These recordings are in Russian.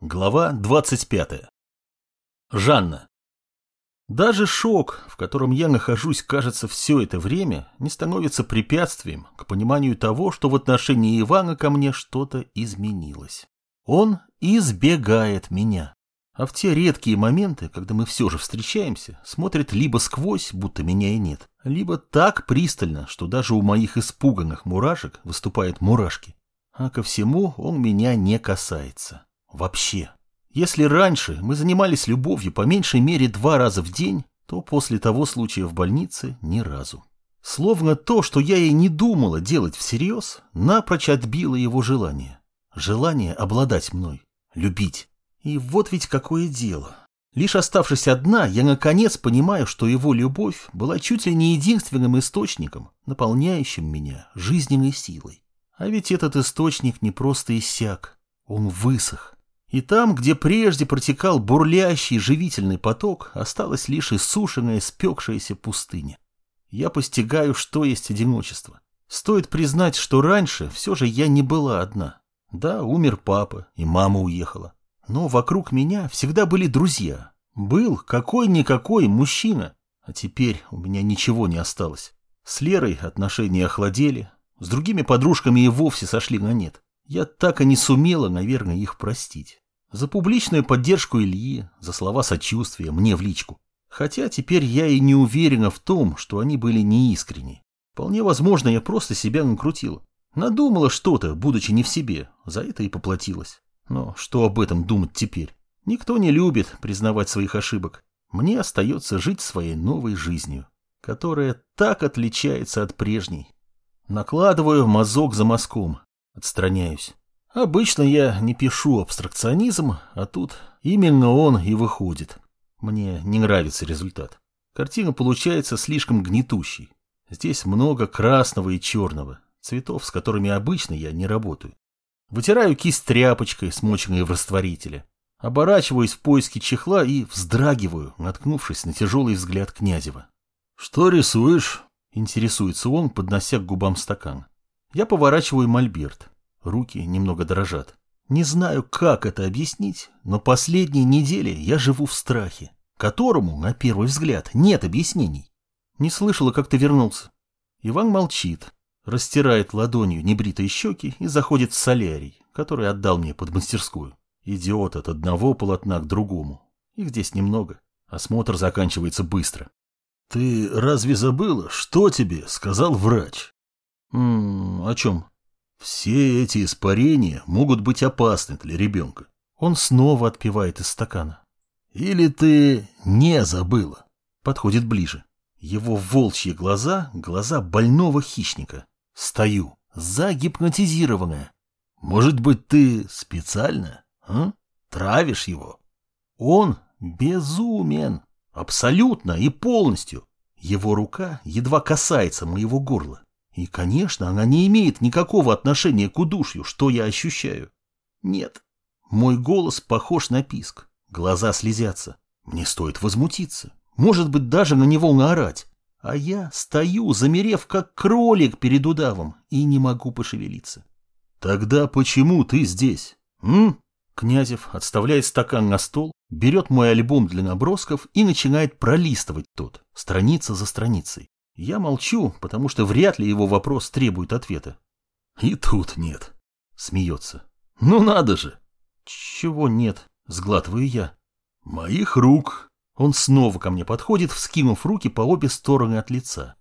Глава 25. Жанна. Даже шок, в котором я нахожусь, кажется, все это время, не становится препятствием к пониманию того, что в отношении Ивана ко мне что-то изменилось. Он избегает меня. А в те редкие моменты, когда мы все же встречаемся, смотрит либо сквозь, будто меня и нет, либо так пристально, что даже у моих испуганных мурашек выступают мурашки. А ко всему он меня не касается. Вообще. Если раньше мы занимались любовью по меньшей мере два раза в день, то после того случая в больнице ни разу. Словно то, что я и не думала делать всерьез, напрочь отбило его желание. Желание обладать мной, любить. И вот ведь какое дело. Лишь оставшись одна, я наконец понимаю, что его любовь была чуть ли не единственным источником, наполняющим меня жизненной силой. А ведь этот источник не просто иссяк, он высох. И там, где прежде протекал бурлящий живительный поток, осталась лишь иссушенная, спекшаяся пустыня. Я постигаю, что есть одиночество. Стоит признать, что раньше все же я не была одна. Да, умер папа, и мама уехала. Но вокруг меня всегда были друзья. Был какой-никакой мужчина. А теперь у меня ничего не осталось. С Лерой отношения охладели, с другими подружками и вовсе сошли на нет. Я так и не сумела, наверное, их простить. За публичную поддержку Ильи, за слова сочувствия мне в личку. Хотя теперь я и не уверена в том, что они были неискренни. Вполне возможно, я просто себя накрутила. Надумала что-то, будучи не в себе, за это и поплатилась. Но что об этом думать теперь? Никто не любит признавать своих ошибок. Мне остается жить своей новой жизнью, которая так отличается от прежней. Накладываю мазок за мазком, Отстраняюсь. Обычно я не пишу абстракционизм, а тут именно он и выходит. Мне не нравится результат. Картина получается слишком гнетущей. Здесь много красного и черного, цветов, с которыми обычно я не работаю. Вытираю кисть тряпочкой, смоченной в растворителе. Оборачиваюсь в поиске чехла и вздрагиваю, наткнувшись на тяжелый взгляд Князева. «Что рисуешь?» — интересуется он, поднося к губам стакан. Я поворачиваю мольберт. Руки немного дрожат. Не знаю, как это объяснить, но последние недели я живу в страхе, которому, на первый взгляд, нет объяснений. Не слышала, как ты вернулся. Иван молчит, растирает ладонью небритые щеки и заходит в солярий, который отдал мне под мастерскую. Идиот от одного полотна к другому. Их здесь немного. Осмотр заканчивается быстро. «Ты разве забыла, что тебе сказал врач?» «М -м, о чем?» «Все эти испарения могут быть опасны для ребенка». Он снова отпивает из стакана. «Или ты не забыла?» Подходит ближе. Его волчьи глаза — глаза больного хищника. Стою, загипнотизированная. «Может быть, ты специально, а? Травишь его?» Он безумен. Абсолютно и полностью. Его рука едва касается моего горла. И, конечно, она не имеет никакого отношения к удушью, что я ощущаю. Нет. Мой голос похож на писк. Глаза слезятся. Мне стоит возмутиться. Может быть, даже на него наорать. А я стою, замерев, как кролик перед удавом, и не могу пошевелиться. Тогда почему ты здесь? М? Князев отставляет стакан на стол, берет мой альбом для набросков и начинает пролистывать тот, страница за страницей. Я молчу, потому что вряд ли его вопрос требует ответа. И тут нет. Смеется. Ну надо же. Чего нет? Сглатываю я. Моих рук. Он снова ко мне подходит, вскинув руки по обе стороны от лица.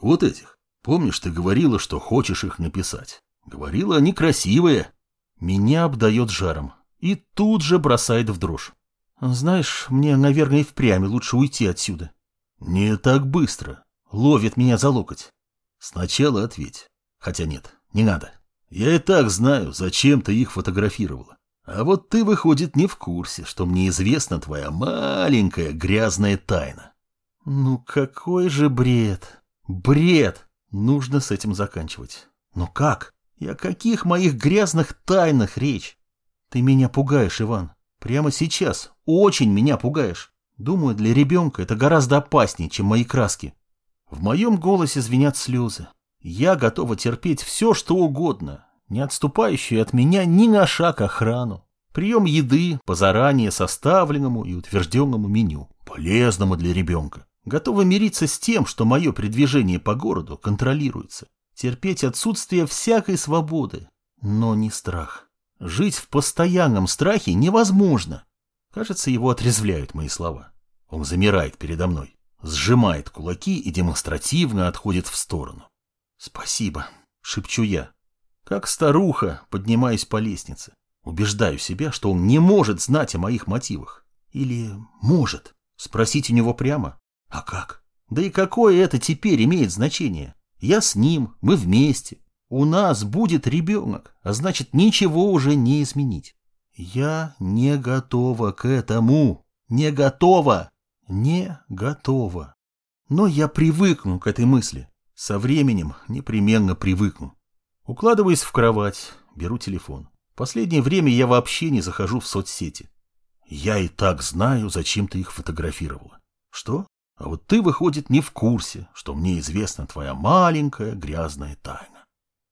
Вот этих. Помнишь, ты говорила, что хочешь их написать? Говорила, они красивые. Меня обдает жаром. И тут же бросает в дрожь. Знаешь, мне, наверное, и впрямь лучше уйти отсюда. Не так быстро. Ловит меня за локоть. Сначала ответь. Хотя нет, не надо. Я и так знаю, зачем ты их фотографировала. А вот ты, выходит, не в курсе, что мне известна твоя маленькая грязная тайна. Ну какой же бред. Бред. Нужно с этим заканчивать. Но как? И о каких моих грязных тайнах речь? Ты меня пугаешь, Иван. Прямо сейчас. Очень меня пугаешь. Думаю, для ребенка это гораздо опаснее, чем мои краски. В моем голосе звенят слезы. Я готова терпеть все, что угодно, не отступающую от меня ни на шаг охрану. Прием еды по заранее составленному и утвержденному меню, полезному для ребенка. Готова мириться с тем, что мое передвижение по городу контролируется. Терпеть отсутствие всякой свободы, но не страх. Жить в постоянном страхе невозможно. Кажется, его отрезвляют мои слова. Он замирает передо мной, сжимает кулаки и демонстративно отходит в сторону. «Спасибо», — шепчу я. Как старуха, поднимаюсь по лестнице. Убеждаю себя, что он не может знать о моих мотивах. Или может. Спросить у него прямо. А как? Да и какое это теперь имеет значение? Я с ним, мы вместе. У нас будет ребенок, а значит, ничего уже не изменить. Я не готова к этому. Не готова. Не готова. Но я привыкну к этой мысли. Со временем непременно привыкну. Укладываюсь в кровать, беру телефон. Последнее время я вообще не захожу в соцсети. Я и так знаю, зачем ты их фотографировала. Что? А вот ты, выходит, не в курсе, что мне известна твоя маленькая грязная тайна.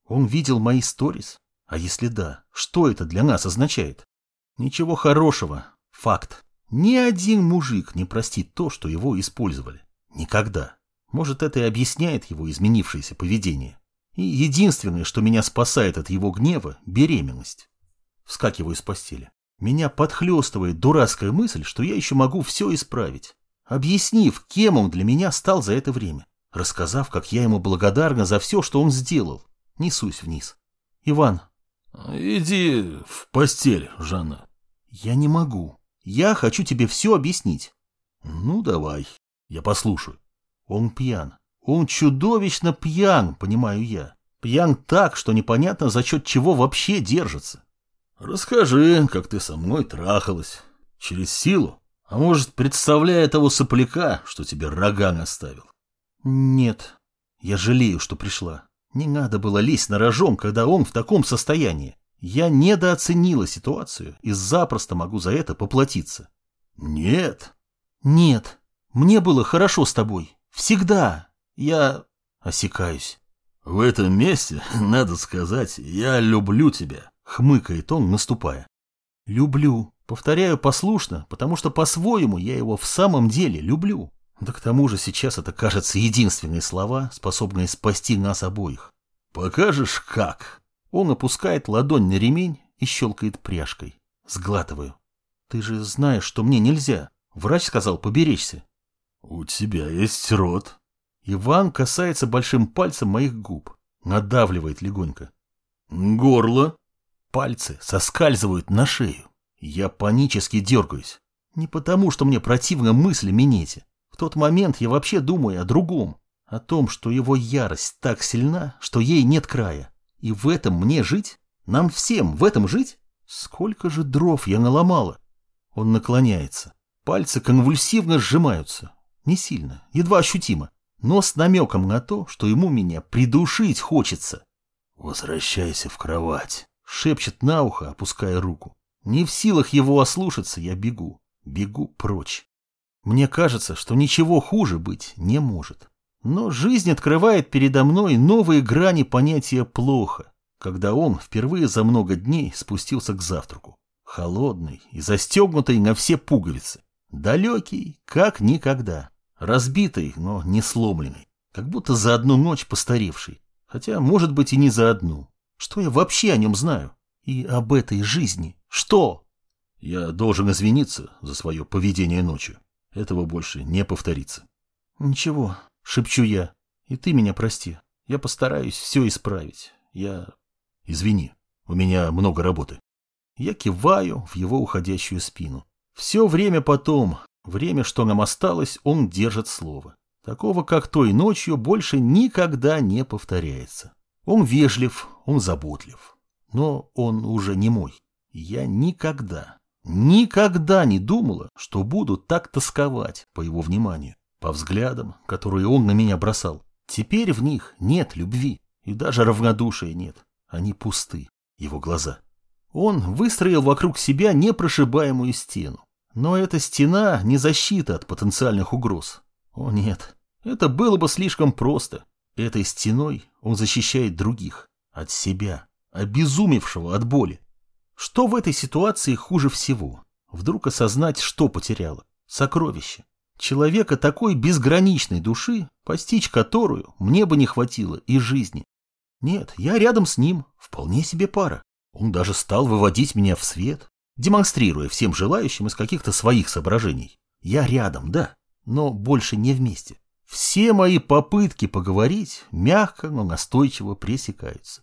Он видел мои сторис? А если да, что это для нас означает? Ничего хорошего. Факт. Ни один мужик не простит то, что его использовали. Никогда. Может, это и объясняет его изменившееся поведение. И единственное, что меня спасает от его гнева – беременность. Вскакиваю с постели. Меня подхлестывает дурацкая мысль, что я еще могу все исправить. Объяснив, кем он для меня стал за это время. Рассказав, как я ему благодарна за все, что он сделал. Несусь вниз. Иван. Иди в постель, Жанна. Я не могу. Я хочу тебе все объяснить. Ну, давай. Я послушаю. Он пьян. Он чудовищно пьян, понимаю я. Пьян так, что непонятно, за счет чего вообще держится. Расскажи, как ты со мной трахалась. Через силу? А может, представляя того сопляка, что тебе рога наставил? Нет. Я жалею, что пришла. Не надо было лезть на рожон, когда он в таком состоянии. Я недооценила ситуацию и запросто могу за это поплатиться. Нет. Нет. Мне было хорошо с тобой. Всегда. Я осекаюсь. В этом месте, надо сказать, я люблю тебя. Хмыкает он, наступая. Люблю. Повторяю послушно, потому что по-своему я его в самом деле люблю. Да к тому же сейчас это кажется единственные слова, способные спасти нас обоих. Покажешь как? Он опускает ладонь на ремень и щелкает пряжкой. Сглатываю. Ты же знаешь, что мне нельзя. Врач сказал поберечься. У тебя есть рот. Иван касается большим пальцем моих губ. Надавливает легонько. Горло. Пальцы соскальзывают на шею. Я панически дергаюсь. Не потому, что мне противна мысль о минете. В тот момент я вообще думаю о другом. О том, что его ярость так сильна, что ей нет края. И в этом мне жить? Нам всем в этом жить? Сколько же дров я наломала? Он наклоняется. Пальцы конвульсивно сжимаются. Не сильно, едва ощутимо. Но с намеком на то, что ему меня придушить хочется. «Возвращайся в кровать», — шепчет на ухо, опуская руку. Не в силах его ослушаться, я бегу. Бегу прочь. Мне кажется, что ничего хуже быть не может. Но жизнь открывает передо мной новые грани понятия «плохо», когда он впервые за много дней спустился к завтраку. Холодный и застегнутый на все пуговицы. Далекий, как никогда. Разбитый, но не сломленный. Как будто за одну ночь постаревший. Хотя, может быть, и не за одну. Что я вообще о нем знаю? И об этой жизни? Что? Я должен извиниться за свое поведение ночью. Этого больше не повторится. Ничего, шепчу я. И ты меня прости. Я постараюсь все исправить. Я... Извини, у меня много работы. Я киваю в его уходящую спину. Все время потом, время, что нам осталось, он держит слово. Такого, как той ночью, больше никогда не повторяется. Он вежлив, он заботлив. Но он уже не мой. Я никогда, никогда не думала, что буду так тосковать по его вниманию, по взглядам, которые он на меня бросал. Теперь в них нет любви, и даже равнодушия нет. Они пусты, его глаза. Он выстроил вокруг себя непрошибаемую стену. Но эта стена не защита от потенциальных угроз. О нет, это было бы слишком просто. Этой стеной он защищает других, от себя, обезумевшего от боли. Что в этой ситуации хуже всего? Вдруг осознать, что потеряла? Сокровище. Человека такой безграничной души, постичь которую мне бы не хватило и жизни. Нет, я рядом с ним, вполне себе пара. Он даже стал выводить меня в свет, демонстрируя всем желающим из каких-то своих соображений. Я рядом, да, но больше не вместе. Все мои попытки поговорить мягко, но настойчиво пресекаются.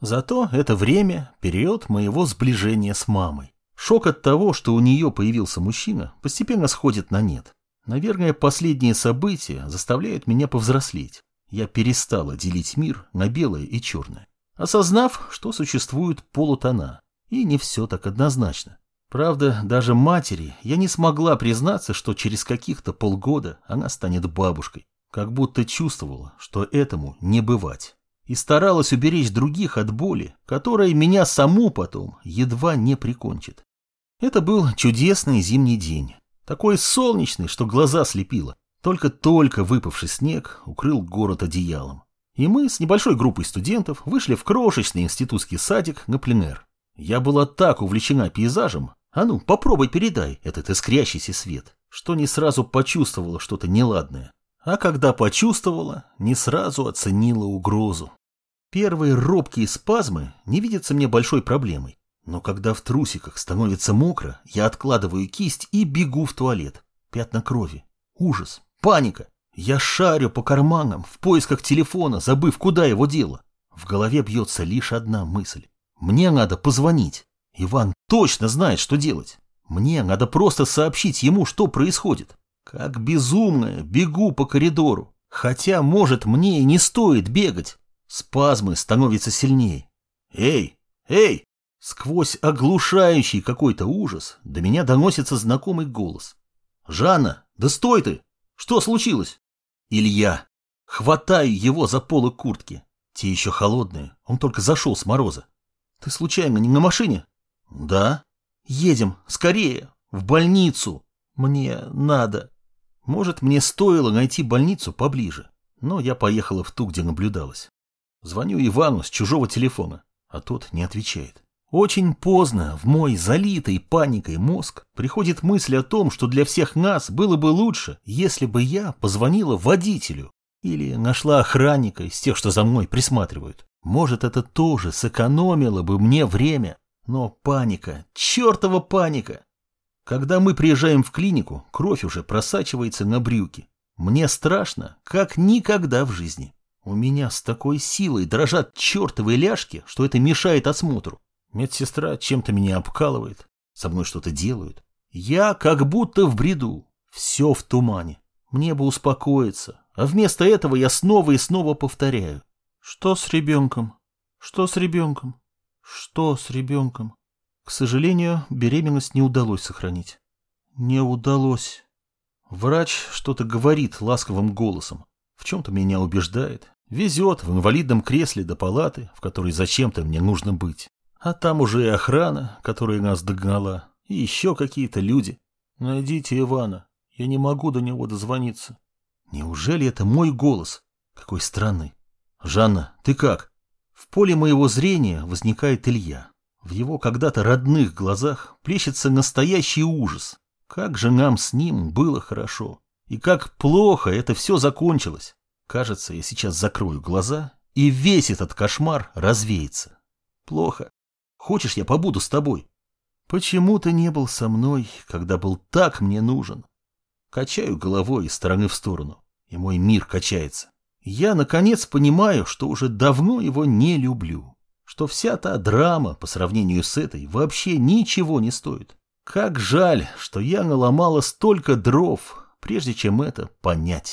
Зато это время – период моего сближения с мамой. Шок от того, что у нее появился мужчина, постепенно сходит на нет. Наверное, последние события заставляют меня повзрослеть. Я перестала делить мир на белое и черное, осознав, что существуют полутона, и не все так однозначно. Правда, даже матери я не смогла признаться, что через каких-то полгода она станет бабушкой, как будто чувствовала, что этому не бывать. И старалась уберечь других от боли, которая меня саму потом едва не прикончит. Это был чудесный зимний день, такой солнечный, что глаза слепило. Только-только выпавший снег укрыл город одеялом. И мы с небольшой группой студентов вышли в крошечный институтский садик на пленэр. Я была так увлечена пейзажем, а ну, попробуй передай этот искрящийся свет, что не сразу почувствовала что-то неладное. А когда почувствовала, не сразу оценила угрозу. Первые робкие спазмы не видятся мне большой проблемой. Но когда в трусиках становится мокро, я откладываю кисть и бегу в туалет. Пятна крови. Ужас. Паника. Я шарю по карманам в поисках телефона, забыв, куда его дело. В голове бьется лишь одна мысль. Мне надо позвонить. Иван точно знает, что делать. Мне надо просто сообщить ему, что происходит. Как безумная, бегу по коридору. Хотя, может, мне и не стоит бегать. Спазмы становятся сильнее. Эй, эй! Сквозь оглушающий какой-то ужас до меня доносится знакомый голос. «Жанна, да стой ты! Что случилось?» «Илья!» Хватаю его за полы куртки. Те еще холодные, он только зашел с мороза. «Ты случайно не на машине?» «Да». «Едем, скорее, в больницу. Мне надо». Может, мне стоило найти больницу поближе, но я поехала в ту, где наблюдалась. Звоню Ивану с чужого телефона, а тот не отвечает. Очень поздно в мой залитый паникой мозг приходит мысль о том, что для всех нас было бы лучше, если бы я позвонила водителю или нашла охранника из тех, что за мной присматривают. Может, это тоже сэкономило бы мне время. Но паника, чертова паника! Когда мы приезжаем в клинику, кровь уже просачивается на брюки. Мне страшно, как никогда в жизни. У меня с такой силой дрожат чертовые ляжки, что это мешает осмотру. Медсестра чем-то меня обкалывает, со мной что-то делают. Я как будто в бреду, все в тумане. Мне бы успокоиться, а вместо этого я снова и снова повторяю. Что с ребенком? Что с ребенком? Что с ребенком? К сожалению, беременность не удалось сохранить. Не удалось. Врач что-то говорит ласковым голосом. В чем-то меня убеждает. Везет в инвалидном кресле до палаты, в которой зачем-то мне нужно быть. А там уже и охрана, которая нас догнала, и еще какие-то люди. Найдите Ивана. Я не могу до него дозвониться. Неужели это мой голос? Какой странный. Жанна, ты как? В поле моего зрения возникает Илья. В его когда-то родных глазах плещется настоящий ужас. Как же нам с ним было хорошо. И как плохо это все закончилось. Кажется, я сейчас закрою глаза, и весь этот кошмар развеется. Плохо. Хочешь, я побуду с тобой? Почему ты не был со мной, когда был так мне нужен? Качаю головой из стороны в сторону, и мой мир качается. Я, наконец, понимаю, что уже давно его не люблю. Что вся та драма по сравнению с этой вообще ничего не стоит. Как жаль, что я наломала столько дров, прежде чем это понять.